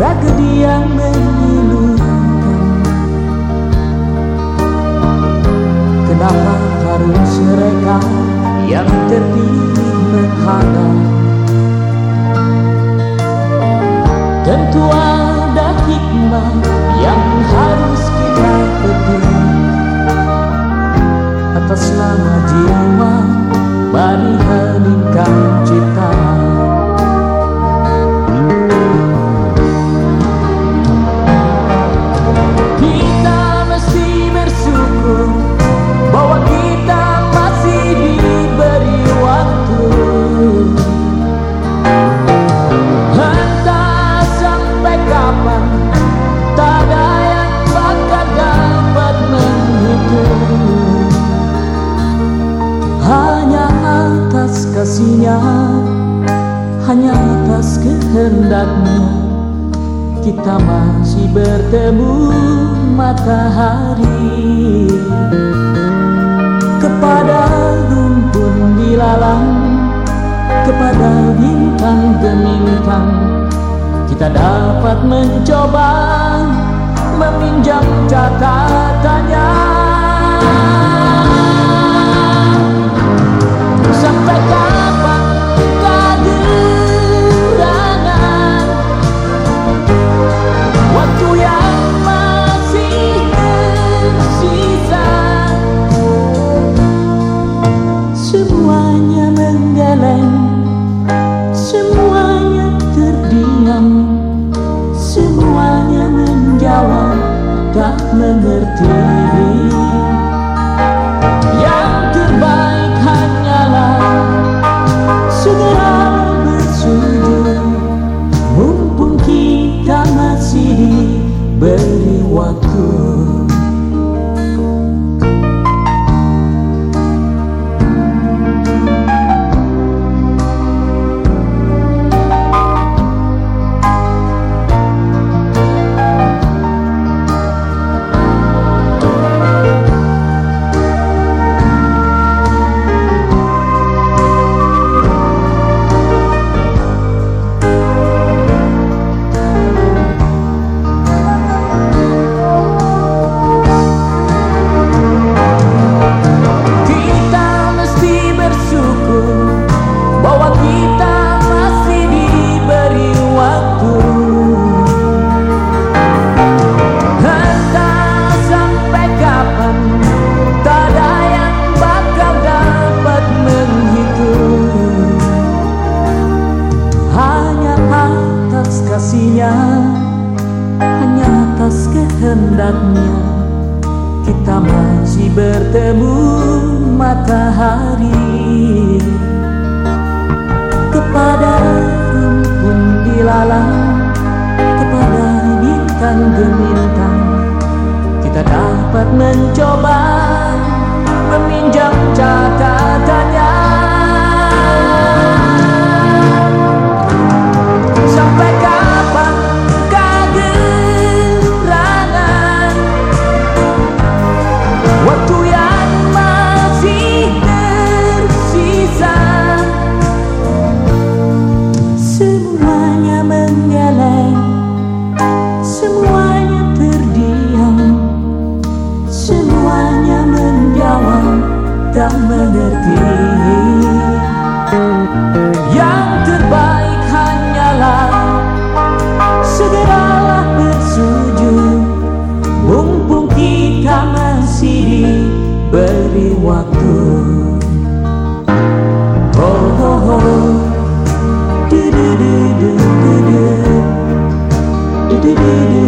tragedi yang mengilukan kenapa harus mereka yang terpilih menghadap? Tentu ada hikmah atas kehendaknya kita masih bertemu matahari. Kepada rumpun di lalang Kepada bintang gemintang Kita dapat mencoba Meminjam catatannya. Sampai beri waktu. Atas kehendaknya. Kita masih bertemu matahari. Kepada rumpun di lalang kepada bintang gemintang kita dapat mencoba meminjam catatannya tak mengerti. Yang terbaik hanyalah Segeralah bersujud. Mumpung kita masih diberi waktu. Oh oh oh. Du du du du du du. Du du du du.